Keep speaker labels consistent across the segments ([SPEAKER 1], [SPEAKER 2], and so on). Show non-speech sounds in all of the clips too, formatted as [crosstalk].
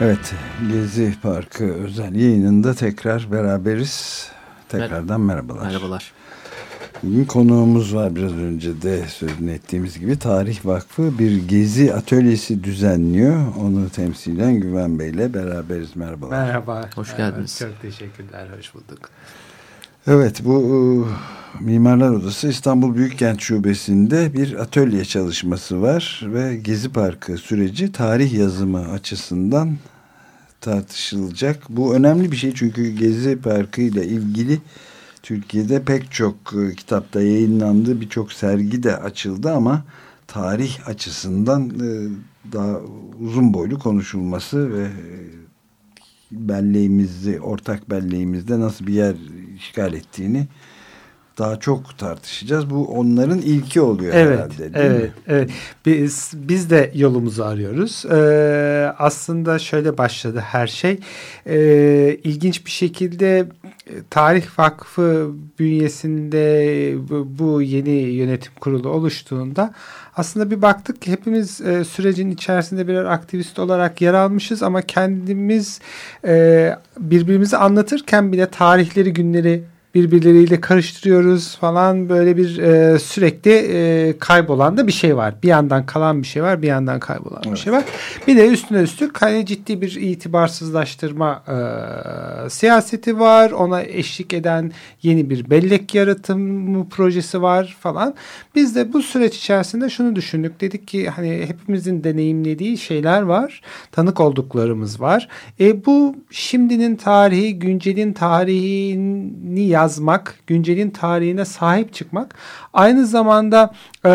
[SPEAKER 1] Evet, Gezi Parkı özel yayınında tekrar beraberiz. Tekrardan merhabalar.
[SPEAKER 2] Merhabalar.
[SPEAKER 1] Bugün konuğumuz var biraz önce de sözünü ettiğimiz gibi Tarih Vakfı bir gezi atölyesi düzenliyor. Onu temsilen Güven Bey ile beraberiz. Merhabalar.
[SPEAKER 3] Merhaba.
[SPEAKER 2] Hoş geldiniz.
[SPEAKER 3] Çok teşekkürler. Hoş bulduk.
[SPEAKER 1] Evet bu e, Mimarlar Odası İstanbul Büyükkent Şubesi'nde bir atölye çalışması var ve Gezi Parkı süreci tarih yazımı açısından tartışılacak. Bu önemli bir şey çünkü Gezi Parkı ile ilgili Türkiye'de pek çok e, kitapta yayınlandı, birçok sergi de açıldı ama tarih açısından e, daha uzun boylu konuşulması ve belleğimizi, ortak belleğimizde nasıl bir yer işgal ettiğini daha çok tartışacağız. Bu onların ilki oluyor
[SPEAKER 3] evet,
[SPEAKER 1] herhalde değil
[SPEAKER 3] evet,
[SPEAKER 1] mi?
[SPEAKER 3] Evet, biz, biz de yolumuzu arıyoruz. Ee, aslında şöyle başladı her şey. Ee, ilginç bir şekilde e, Tarih Vakfı bünyesinde bu, bu yeni yönetim kurulu oluştuğunda aslında bir baktık ki hepimiz e, sürecin içerisinde birer aktivist olarak yer almışız ama kendimiz e, birbirimizi anlatırken bile tarihleri, günleri birbirleriyle karıştırıyoruz falan böyle bir e, sürekli e, kaybolan da bir şey var. Bir yandan kalan bir şey var, bir yandan kaybolan evet. bir şey var. Bir de üstüne üstlük hani ciddi bir itibarsızlaştırma e, siyaseti var. Ona eşlik eden yeni bir bellek yaratımı projesi var falan. Biz de bu süreç içerisinde şunu düşündük. Dedik ki hani hepimizin deneyimlediği şeyler var. Tanık olduklarımız var. E, bu şimdinin tarihi, güncelin tarihini yazmak, güncelin tarihine sahip çıkmak aynı zamanda e,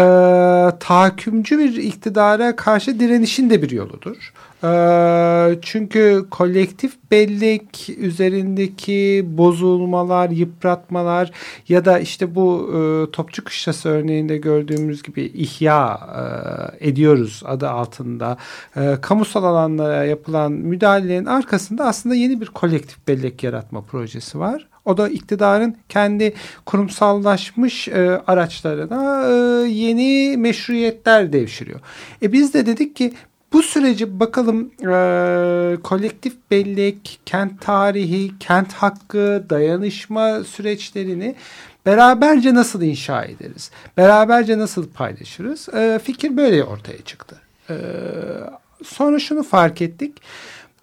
[SPEAKER 3] tahakkümcü bir iktidara karşı direnişin de bir yoludur. E, çünkü kolektif bellek üzerindeki bozulmalar, yıpratmalar ya da işte bu e, Topçu Kışlası örneğinde gördüğümüz gibi ihya e, ediyoruz adı altında. E, kamusal alanlara yapılan müdahalelerin arkasında aslında yeni bir kolektif bellek yaratma projesi var. O da iktidarın kendi kurumsallaşmış e, araçlarına e, yeni meşruiyetler devşiriyor. E biz de dedik ki bu süreci bakalım e, kolektif bellek, kent tarihi, kent hakkı, dayanışma süreçlerini beraberce nasıl inşa ederiz? Beraberce nasıl paylaşırız? E, fikir böyle ortaya çıktı. E, sonra şunu fark ettik.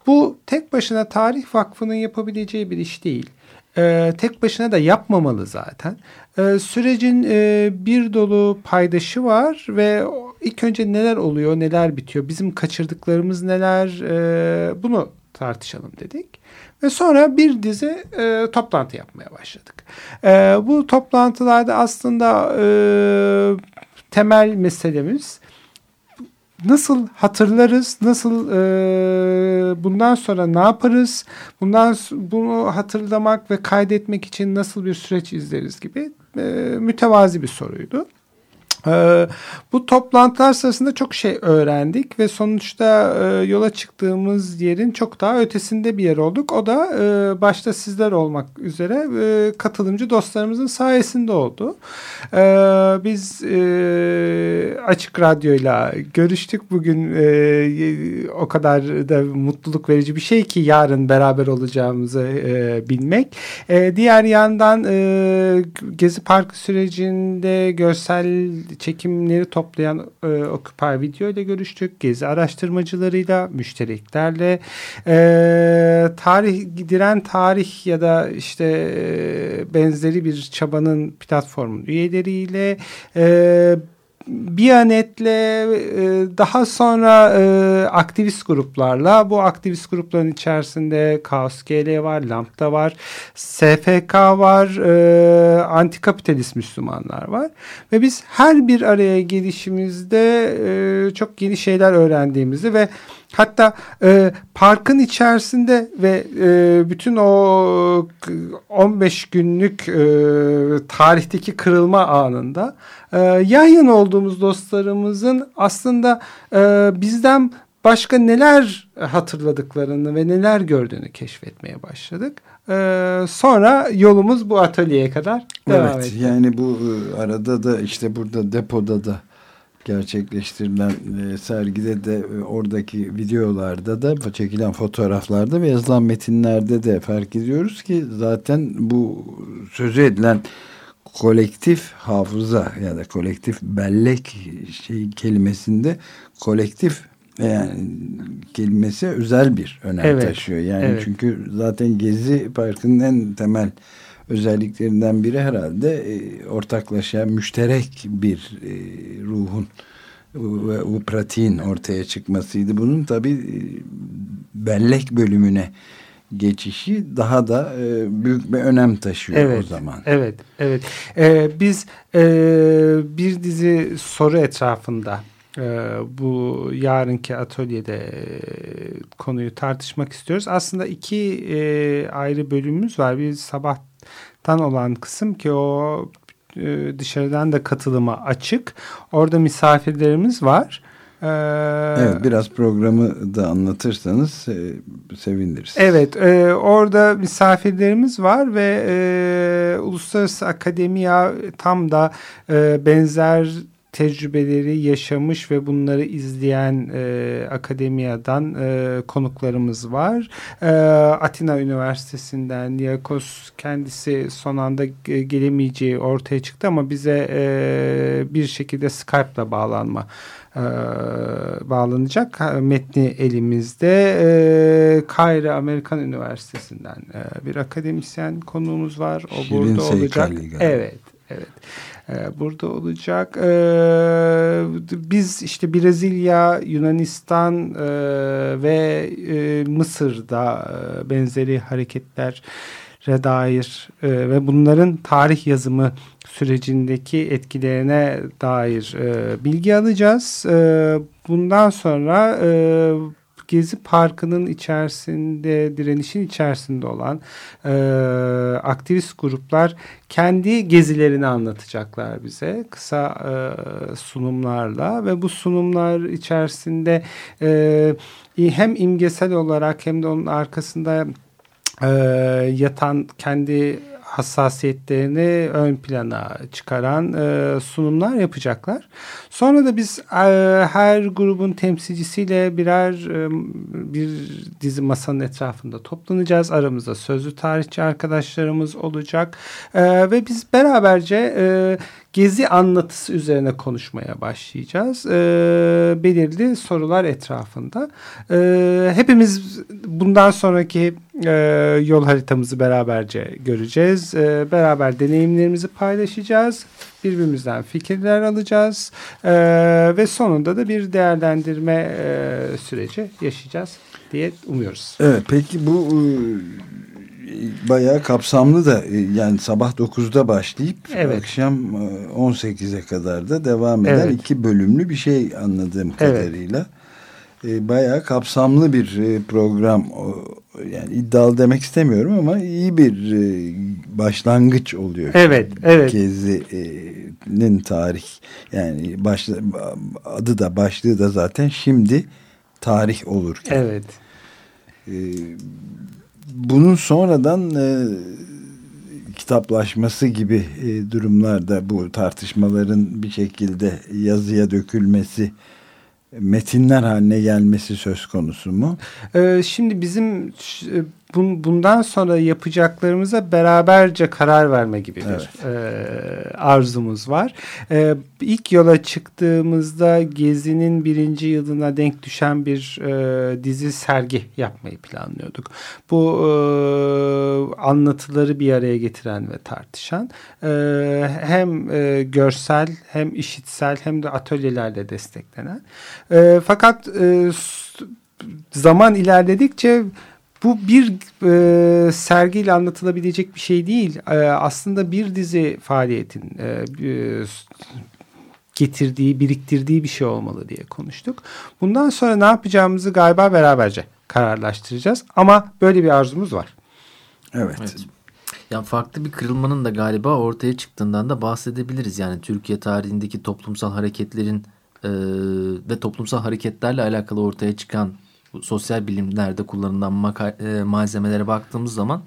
[SPEAKER 3] Bu tek başına Tarih Vakfı'nın yapabileceği bir iş değil e, tek başına da yapmamalı zaten. E, sürecin e, bir dolu paydaşı var ve ilk önce neler oluyor, neler bitiyor, bizim kaçırdıklarımız neler e, bunu tartışalım dedik. Ve sonra bir dizi e, toplantı yapmaya başladık. E, bu toplantılarda aslında e, temel meselemiz nasıl hatırlarız, nasıl e, bundan sonra ne yaparız, bundan bunu hatırlamak ve kaydetmek için nasıl bir süreç izleriz gibi e, mütevazi bir soruydu. Ee, bu toplantılar sırasında çok şey öğrendik ve sonuçta e, yola çıktığımız yerin çok daha ötesinde bir yer olduk. O da e, başta sizler olmak üzere e, katılımcı dostlarımızın sayesinde oldu. E, biz Açık Radyo'yla görüştük. Bugün o kadar da mutluluk verici bir şey ki yarın beraber olacağımızı bilmek. Diğer yandan Gezi Parkı sürecinde görsel çekimleri toplayan e, Occupy Video ile görüştük. Gezi araştırmacılarıyla, müştereklerle, e, tarih gidiren tarih ya da işte e, benzeri bir çabanın platformun üyeleriyle, e, Biyanet'le e, daha sonra e, aktivist gruplarla bu aktivist grupların içerisinde Kaos GL var, Lambda var, SFK var, e, antikapitalist Müslümanlar var. Ve biz her bir araya gelişimizde e, çok yeni şeyler öğrendiğimizi ve Hatta e, parkın içerisinde ve e, bütün o 15 günlük e, tarihteki kırılma anında e, yan yana olduğumuz dostlarımızın aslında e, bizden başka neler hatırladıklarını ve neler gördüğünü keşfetmeye başladık. Ee, sonra yolumuz bu atölyeye kadar devam
[SPEAKER 1] evet,
[SPEAKER 3] etti.
[SPEAKER 1] Yani bu e, arada da işte burada depoda da gerçekleştirilen e, sergide de e, oradaki videolarda da çekilen fotoğraflarda ve yazılan metinlerde de fark ediyoruz ki zaten bu sözü edilen kolektif hafıza ya da kolektif bellek şey kelimesinde kolektif yani kelimesi özel bir önem evet, taşıyor. Yani evet. çünkü zaten Gezi Parkı'nın en temel özelliklerinden biri herhalde e, ortaklaşa müşterek bir e, ruhun ve bu pratiğin ortaya çıkmasıydı. Bunun tabi e, bellek bölümüne geçişi daha da e, büyük bir önem taşıyor
[SPEAKER 3] evet,
[SPEAKER 1] o zaman.
[SPEAKER 3] Evet, evet. Ee, biz e, bir dizi soru etrafında e, bu yarınki atölyede e, konuyu tartışmak istiyoruz. Aslında iki e, ayrı bölümümüz var. Bir sabahtan olan kısım ki o e, dışarıdan da katılıma açık. Orada misafirlerimiz var.
[SPEAKER 1] Ee, evet biraz programı da anlatırsanız e, seviniriz.
[SPEAKER 3] Evet e, orada misafirlerimiz var ve e, Uluslararası Akademiya tam da e, benzer tecrübeleri yaşamış ve bunları izleyen e, akademiyadan e, konuklarımız var. E, Atina Üniversitesi'nden Yakos kendisi son anda gelemeyeceği ortaya çıktı ama bize e, bir şekilde Skype'la bağlanma e, bağlanacak. Metni elimizde. E, Kayra Amerikan Üniversitesi'nden e, bir akademisyen konuğumuz var. O Şirin burada olacak. Evet, evet. Ee, burada olacak. Ee, biz işte Brezilya, Yunanistan e, ve e, Mısır'da e, benzeri hareketler dair ve bunların tarih yazımı sürecindeki etkilerine dair bilgi alacağız. bundan sonra Gezi Parkı'nın içerisinde, direnişin içerisinde olan e, aktivist gruplar kendi gezilerini anlatacaklar bize. Kısa e, sunumlarla ve bu sunumlar içerisinde e, hem imgesel olarak hem de onun arkasında e, yatan kendi hassasiyetlerini ön plana çıkaran e, sunumlar yapacaklar. Sonra da biz e, her grubun temsilcisiyle birer e, bir dizi masanın etrafında toplanacağız. Aramızda sözlü tarihçi arkadaşlarımız olacak e, ve biz beraberce e, gezi anlatısı üzerine konuşmaya başlayacağız. E, belirli sorular etrafında. E, hepimiz bundan sonraki e, yol haritamızı beraberce göreceğiz. E, beraber deneyimlerimizi paylaşacağız. Birbirimizden fikirler alacağız. E, ve sonunda da bir değerlendirme e, süreci yaşayacağız diye umuyoruz.
[SPEAKER 1] Evet peki bu e, bayağı kapsamlı da e, yani sabah 9'da başlayıp evet. akşam 18'e e, kadar da devam eden evet. iki bölümlü bir şey anladığım kadarıyla. Evet bayağı kapsamlı bir program yani iddialı demek istemiyorum ama iyi bir başlangıç oluyor.
[SPEAKER 3] Evet, evet.
[SPEAKER 1] Gezi'nin tarih yani başla, adı da başlığı da zaten şimdi tarih olurken.
[SPEAKER 3] Evet
[SPEAKER 1] bunun sonradan e, kitaplaşması gibi e, durumlarda bu tartışmaların bir şekilde yazıya dökülmesi metinler haline gelmesi söz konusu mu?
[SPEAKER 3] Ee, şimdi bizim bundan sonra yapacaklarımıza beraberce karar verme gibi bir evet. e, arzumuz var. E, ilk yola çıktığımızda Gezi'nin birinci yılına denk düşen bir e, dizi sergi yapmayı planlıyorduk. Bu e, anlatıları bir araya getiren ve tartışan e, hem e, görsel hem işitsel hem de atölyelerle desteklenen. E, fakat e, zaman ilerledikçe bu bir e, sergiyle anlatılabilecek bir şey değil. E, aslında bir dizi faaliyetin e, getirdiği, biriktirdiği bir şey olmalı diye konuştuk. Bundan sonra ne yapacağımızı galiba beraberce kararlaştıracağız. Ama böyle bir arzumuz var.
[SPEAKER 1] Evet. evet.
[SPEAKER 2] Yani farklı bir kırılmanın da galiba ortaya çıktığından da bahsedebiliriz. Yani Türkiye tarihindeki toplumsal hareketlerin e, ve toplumsal hareketlerle alakalı ortaya çıkan sosyal bilimlerde kullanılan e, malzemelere baktığımız zaman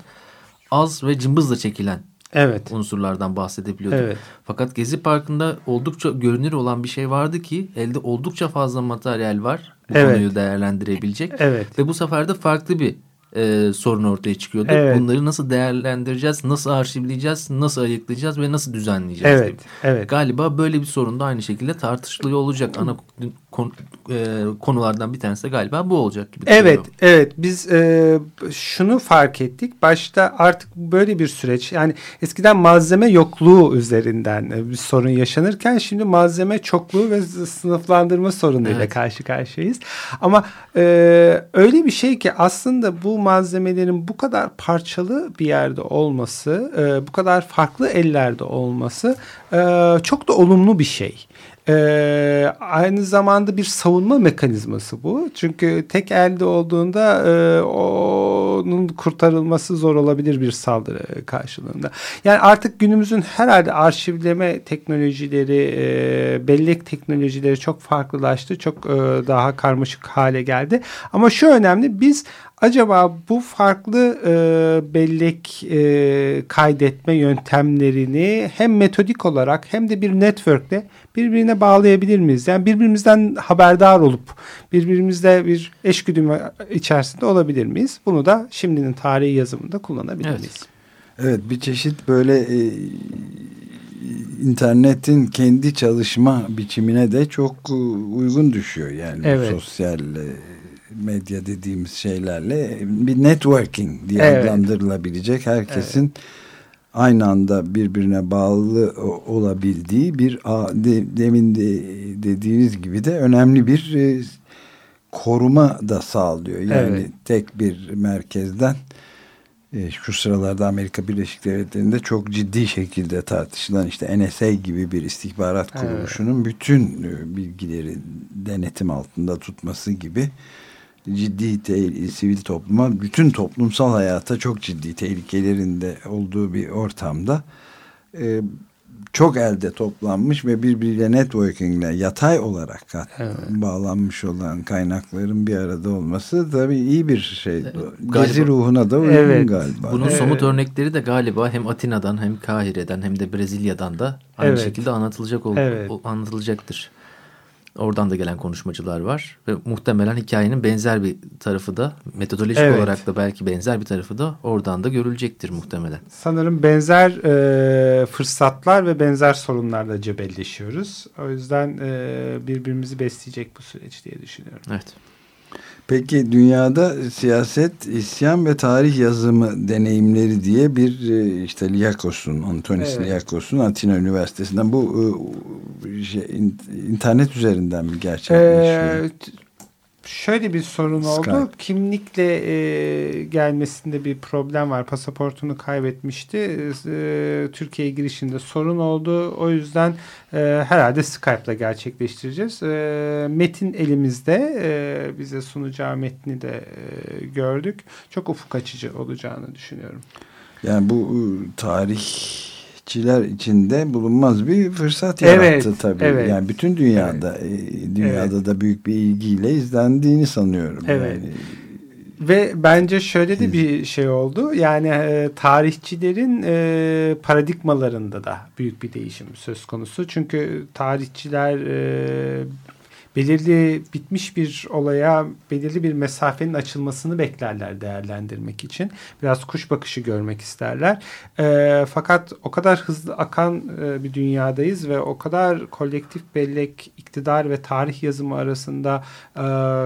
[SPEAKER 2] az ve cımbızla çekilen evet. unsurlardan bahsedebiliyorduk. Evet. Fakat Gezi Parkı'nda oldukça görünür olan bir şey vardı ki elde oldukça fazla materyal var bu evet. konuyu değerlendirebilecek. Evet. Ve bu sefer de farklı bir e, sorun ortaya çıkıyordu. Evet. Bunları nasıl değerlendireceğiz, nasıl arşivleyeceğiz, nasıl ayıklayacağız ve nasıl düzenleyeceğiz? Evet, evet. Galiba böyle bir sorun da aynı şekilde tartışılıyor olacak. Ana konu, e, konulardan bir tanesi de galiba bu olacak gibi.
[SPEAKER 3] Evet, evet. Biz e, şunu fark ettik. Başta artık böyle bir süreç. Yani eskiden malzeme yokluğu üzerinden e, bir sorun yaşanırken şimdi malzeme çokluğu ve sınıflandırma sorunuyla evet. karşı karşıyayız. Ama e, öyle bir şey ki aslında bu malzemelerin bu kadar parçalı bir yerde olması, e, bu kadar farklı ellerde olması e, çok da olumlu bir şey. Ee, aynı zamanda bir savunma mekanizması bu. Çünkü tek elde olduğunda e, onun kurtarılması zor olabilir bir saldırı karşılığında. Yani artık günümüzün herhalde arşivleme teknolojileri, e, bellek teknolojileri çok farklılaştı. Çok e, daha karmaşık hale geldi. Ama şu önemli biz Acaba bu farklı e, bellek e, kaydetme yöntemlerini hem metodik olarak hem de bir network'te birbirine bağlayabilir miyiz? Yani birbirimizden haberdar olup birbirimizle bir eşgüdümü içerisinde olabilir miyiz? Bunu da şimdinin tarihi yazımında kullanabilir evet. miyiz?
[SPEAKER 1] Evet bir çeşit böyle e, internetin kendi çalışma biçimine de çok e, uygun düşüyor. Yani evet. sosyal e, medya dediğimiz şeylerle bir networking diye evet. adlandırılabilecek herkesin evet. aynı anda birbirine bağlı olabildiği bir demin de dediğiniz gibi de önemli bir e, koruma da sağlıyor. Yani evet. tek bir merkezden e, şu sıralarda Amerika Birleşik Devletleri'nde çok ciddi şekilde tartışılan işte NSA gibi bir istihbarat kuruluşunun evet. bütün e, bilgileri denetim altında tutması gibi ciddi sivil topluma, bütün toplumsal hayata çok ciddi tehlikelerinde olduğu bir ortamda e, çok elde toplanmış ve birbiriyle networkingle yatay olarak evet. bağlanmış olan kaynakların bir arada olması tabii iyi bir şey. Evet, Gezi ruhuna da uygun evet. galiba.
[SPEAKER 2] Bunun evet. somut örnekleri de galiba hem Atina'dan hem Kahire'den hem de Brezilya'dan da aynı evet. şekilde anlatılacak ol, evet. anlatılacaktır. Oradan da gelen konuşmacılar var ve muhtemelen hikayenin benzer bir tarafı da metodolojik evet. olarak da belki benzer bir tarafı da oradan da görülecektir muhtemelen.
[SPEAKER 3] Sanırım benzer e, fırsatlar ve benzer sorunlarla cebelleşiyoruz. O yüzden e, birbirimizi besleyecek bu süreç diye düşünüyorum.
[SPEAKER 2] Evet.
[SPEAKER 1] Peki dünyada siyaset, isyan ve tarih yazımı deneyimleri diye bir e, işte Liakos'un, Antonis evet. Liakos'un Atina Üniversitesi'nden bu e, şey, internet üzerinden mi gerçekleşiyor? Ee,
[SPEAKER 3] şöyle bir sorun Skype. oldu. Kimlikle e, gelmesinde bir problem var. Pasaportunu kaybetmişti. E, Türkiye girişinde sorun oldu. O yüzden e, herhalde Skype'la gerçekleştireceğiz. E, metin elimizde. E, bize sunacağı metni de e, gördük. Çok ufuk açıcı olacağını düşünüyorum.
[SPEAKER 1] Yani bu e, tarih çiftçiler içinde bulunmaz bir fırsat yarattı evet, tabii. Evet. Yani bütün dünyada evet. E, dünyada evet. da büyük bir ilgiyle izlendiğini sanıyorum. Evet. Yani,
[SPEAKER 3] ve bence şöyle de bir şey oldu. Yani e, tarihçilerin e, paradigmalarında da büyük bir değişim söz konusu. Çünkü tarihçiler e, belirli bitmiş bir olaya belirli bir mesafenin açılmasını beklerler değerlendirmek için. Biraz kuş bakışı görmek isterler. E, fakat o kadar hızlı akan e, bir dünyadayız ve o kadar kolektif bellek, iktidar ve tarih yazımı arasında e,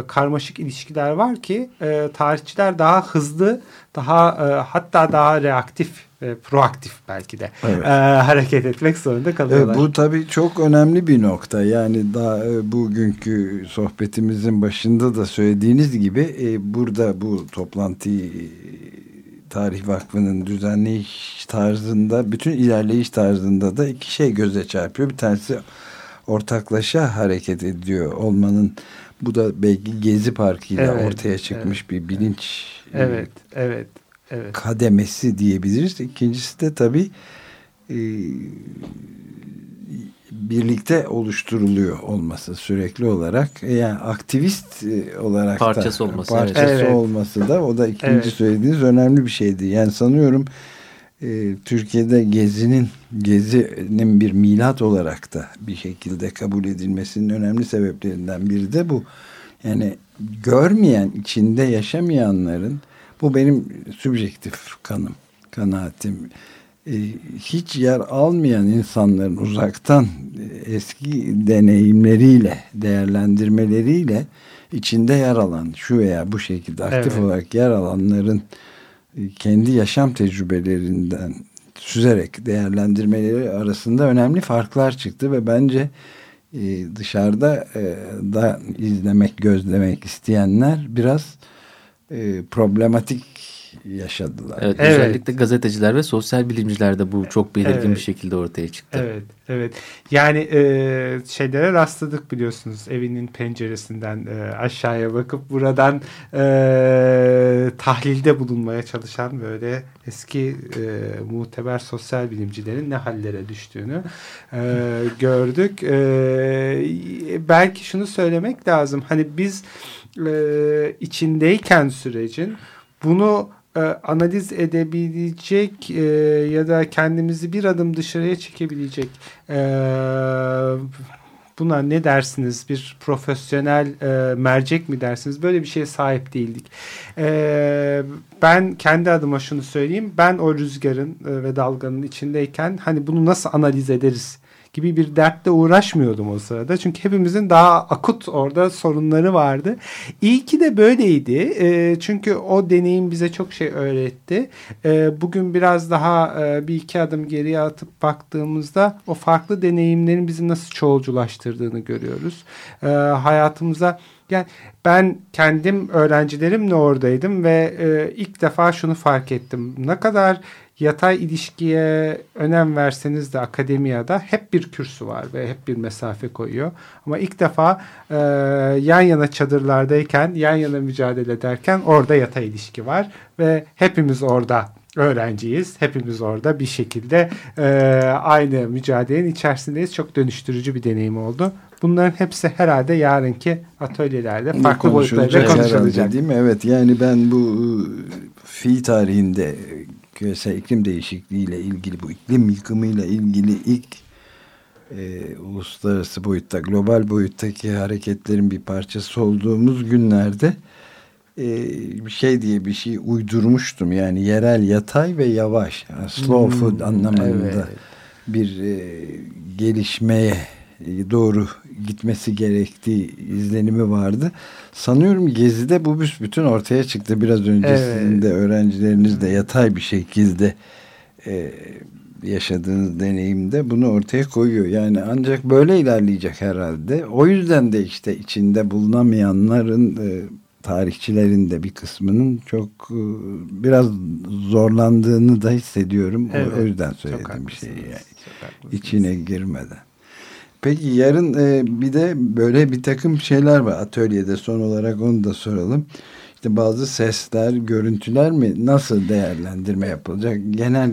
[SPEAKER 3] karmaşık ilişkiler var ki e, tarihçiler daha hızlı, daha e, hatta daha reaktif ve proaktif belki de evet. e, hareket etmek zorunda kalıyorlar.
[SPEAKER 1] Evet, bu tabii çok önemli bir nokta. Yani daha e, bugünkü sohbetimizin başında da söylediğiniz gibi e, burada bu toplantıyı e, Tarih Vakfı'nın düzenleyiş tarzında, bütün ilerleyiş tarzında da iki şey göze çarpıyor. Bir tanesi ortaklaşa hareket ediyor olmanın bu da belki Gezi Parkı ile evet, ortaya çıkmış evet, bir bilinç.
[SPEAKER 3] Evet, evet evet.
[SPEAKER 1] Kademesi diyebiliriz. İkincisi de tabii e, birlikte oluşturuluyor olması sürekli olarak e, yani aktivist e, olarak
[SPEAKER 2] parçası
[SPEAKER 1] da,
[SPEAKER 2] olması
[SPEAKER 1] parçası evet. olması da o da ikinci evet. söylediğiniz önemli bir şeydi. Yani sanıyorum e, Türkiye'de gezinin gezinin bir milat olarak da bir şekilde kabul edilmesinin önemli sebeplerinden biri de bu. Yani görmeyen, içinde yaşamayanların bu benim sübjektif kanım, kanaatim. Ee, hiç yer almayan insanların uzaktan e, eski deneyimleriyle, değerlendirmeleriyle içinde yer alan, şu veya bu şekilde aktif evet. olarak yer alanların e, kendi yaşam tecrübelerinden süzerek değerlendirmeleri arasında önemli farklar çıktı ve bence e, dışarıda da izlemek, gözlemek isteyenler biraz e, problematik yaşadılar.
[SPEAKER 2] Evet, evet. Özellikle gazeteciler ve sosyal bilimciler de bu çok belirgin evet. bir şekilde ortaya çıktı.
[SPEAKER 3] Evet, evet. Yani e, şeylere rastladık biliyorsunuz. Evinin penceresinden e, aşağıya bakıp buradan e, tahlilde bulunmaya çalışan böyle eski e, muteber sosyal bilimcilerin ne hallere düştüğünü e, gördük. E, belki şunu söylemek lazım. Hani biz e, içindeyken sürecin bunu e, analiz edebilecek e, ya da kendimizi bir adım dışarıya çekebilecek e, buna ne dersiniz? Bir profesyonel e, mercek mi dersiniz? Böyle bir şeye sahip değildik. E, ben kendi adıma şunu söyleyeyim. Ben o rüzgarın e, ve dalganın içindeyken hani bunu nasıl analiz ederiz gibi bir dertle uğraşmıyordum o sırada. Çünkü hepimizin daha akut orada sorunları vardı. İyi ki de böyleydi. E, çünkü o deneyim bize çok şey öğretti. E, bugün biraz daha e, bir iki adım geriye atıp baktığımızda o farklı deneyimlerin bizi nasıl çoğulculaştırdığını görüyoruz. E, hayatımıza yani ben kendim öğrencilerimle oradaydım ve e, ilk defa şunu fark ettim. Ne kadar yatay ilişkiye önem verseniz de akademiyada hep bir kürsü var ve hep bir mesafe koyuyor. Ama ilk defa e, yan yana çadırlardayken, yan yana mücadele ederken orada yatay ilişki var ve hepimiz orada öğrenciyiz. Hepimiz orada bir şekilde e, aynı mücadelenin içerisindeyiz. Çok dönüştürücü bir deneyim oldu. Bunların hepsi herhalde yarınki atölyelerde farklı boyutlarda konuşulacak.
[SPEAKER 1] Değil mi? Evet yani ben bu e, fi tarihinde küresel iklim değişikliği ile ilgili bu iklim yıkımıyla ilgili ilk e, uluslararası boyutta global boyuttaki hareketlerin bir parçası olduğumuz günlerde e, bir şey diye bir şey uydurmuştum yani yerel yatay ve yavaş yani slow hmm, food anlamında evet. bir e, gelişmeye doğru gitmesi gerektiği izlenimi vardı. Sanıyorum Gezi'de bu bütün ortaya çıktı. Biraz öncesinde evet. öğrencileriniz de yatay bir şekilde e, yaşadığınız deneyimde bunu ortaya koyuyor. Yani ancak böyle ilerleyecek herhalde. O yüzden de işte içinde bulunamayanların e, tarihçilerin de bir kısmının çok e, biraz zorlandığını da hissediyorum. Evet, o, yüzden söylediğim bir şey yani. İçine girmeden. Peki yarın e, bir de böyle bir takım şeyler var atölyede son olarak onu da soralım. İşte bazı sesler, görüntüler mi nasıl değerlendirme yapılacak? Genel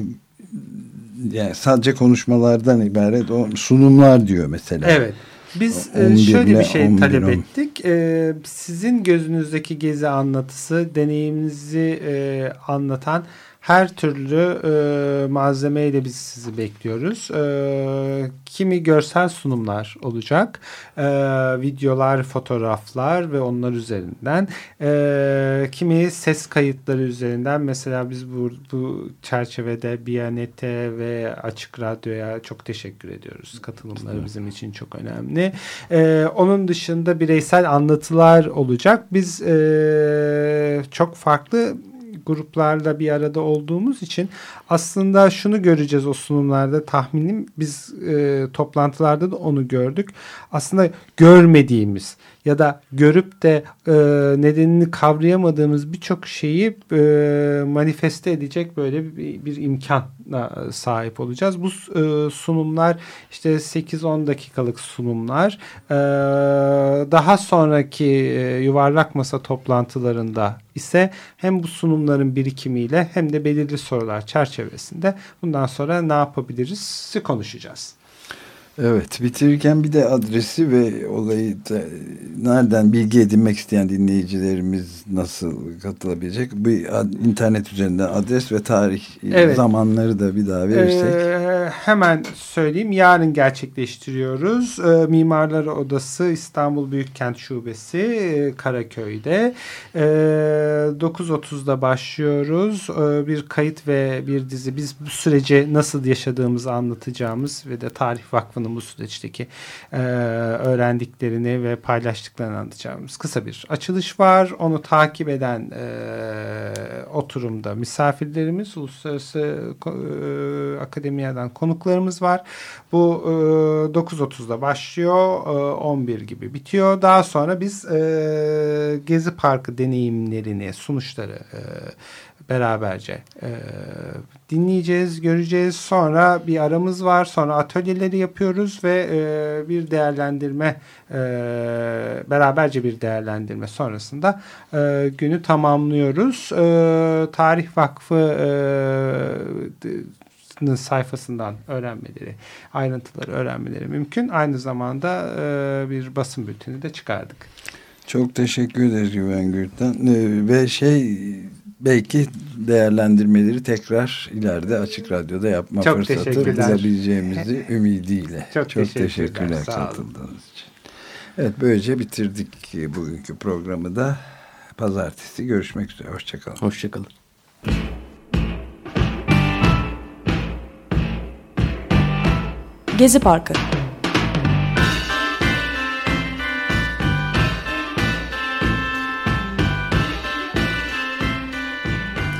[SPEAKER 1] yani sadece konuşmalardan ibaret o sunumlar diyor mesela.
[SPEAKER 3] Evet. Biz e, şöyle bir şey talep 10. ettik. E, sizin gözünüzdeki gezi anlatısı, deneyiminizi e, anlatan her türlü e, malzemeyle biz sizi bekliyoruz. E, kimi görsel sunumlar olacak. E, videolar, fotoğraflar ve onlar üzerinden. E, kimi ses kayıtları üzerinden. Mesela biz bu, bu çerçevede Biyanet'e ve Açık Radyo'ya çok teşekkür ediyoruz. Katılımları bizim için çok önemli. E, onun dışında bireysel anlatılar olacak. Biz e, çok farklı gruplarla bir arada olduğumuz için aslında şunu göreceğiz o sunumlarda tahminim biz e, toplantılarda da onu gördük. Aslında görmediğimiz ya da görüp de e, nedenini kavrayamadığımız birçok şeyi e, manifeste edecek böyle bir, bir imkana sahip olacağız. Bu e, sunumlar işte 8-10 dakikalık sunumlar. E, daha sonraki e, yuvarlak masa toplantılarında ise hem bu sunumların birikimiyle hem de belirli sorular çerçevesinde bundan sonra ne yapabiliriz konuşacağız.
[SPEAKER 1] Evet bitirirken bir de adresi ve olayı da, nereden bilgi edinmek isteyen dinleyicilerimiz nasıl katılabilecek? Bir internet üzerinden adres ve tarih evet. zamanları da bir daha verirsek. Ee,
[SPEAKER 3] hemen söyleyeyim yarın gerçekleştiriyoruz. Ee, Mimarlar Odası İstanbul Büyükkent Şubesi e, Karaköy'de. Ee, 9.30'da başlıyoruz. Ee, bir kayıt ve bir dizi biz bu süreci nasıl yaşadığımızı anlatacağımız ve de Tarih Vakfı'nın Bakan'ın bu süreçteki e, öğrendiklerini ve paylaştıklarını anlatacağımız kısa bir açılış var. Onu takip eden e, oturumda misafirlerimiz, uluslararası e, akademiyeden konuklarımız var. Bu e, 9.30'da başlıyor, e, 11 gibi bitiyor. Daha sonra biz e, Gezi Parkı deneyimlerini, sonuçları e, beraberce e, dinleyeceğiz, göreceğiz. Sonra bir aramız var. Sonra atölyeleri yapıyoruz ve e, bir değerlendirme e, beraberce bir değerlendirme sonrasında e, günü tamamlıyoruz. E, Tarih Vakfı e, sayfasından öğrenmeleri, ayrıntıları öğrenmeleri mümkün. Aynı zamanda e, bir basın bülteni de çıkardık.
[SPEAKER 1] Çok teşekkür ederiz Güven Gürten. Ee, ve şey belki değerlendirmeleri tekrar ileride Açık Radyo'da yapma Çok fırsatı bulabileceğimizi [laughs] ümidiyle.
[SPEAKER 3] Çok, Çok teşekkürler, teşekkürler katıldığınız
[SPEAKER 1] için. Evet böylece bitirdik bugünkü programı da. Pazartesi görüşmek üzere. Hoşçakalın.
[SPEAKER 2] Hoşçakalın.
[SPEAKER 4] Gezi Parkı